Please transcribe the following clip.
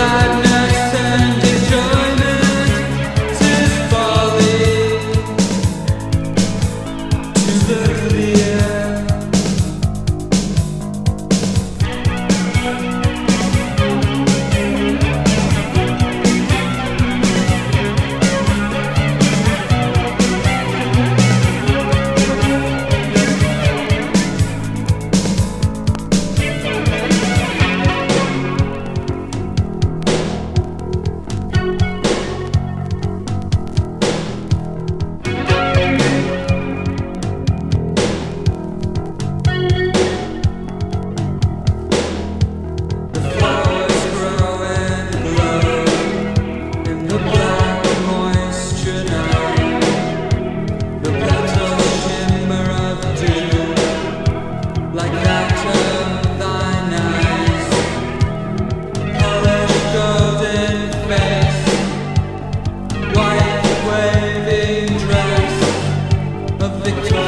I know. of the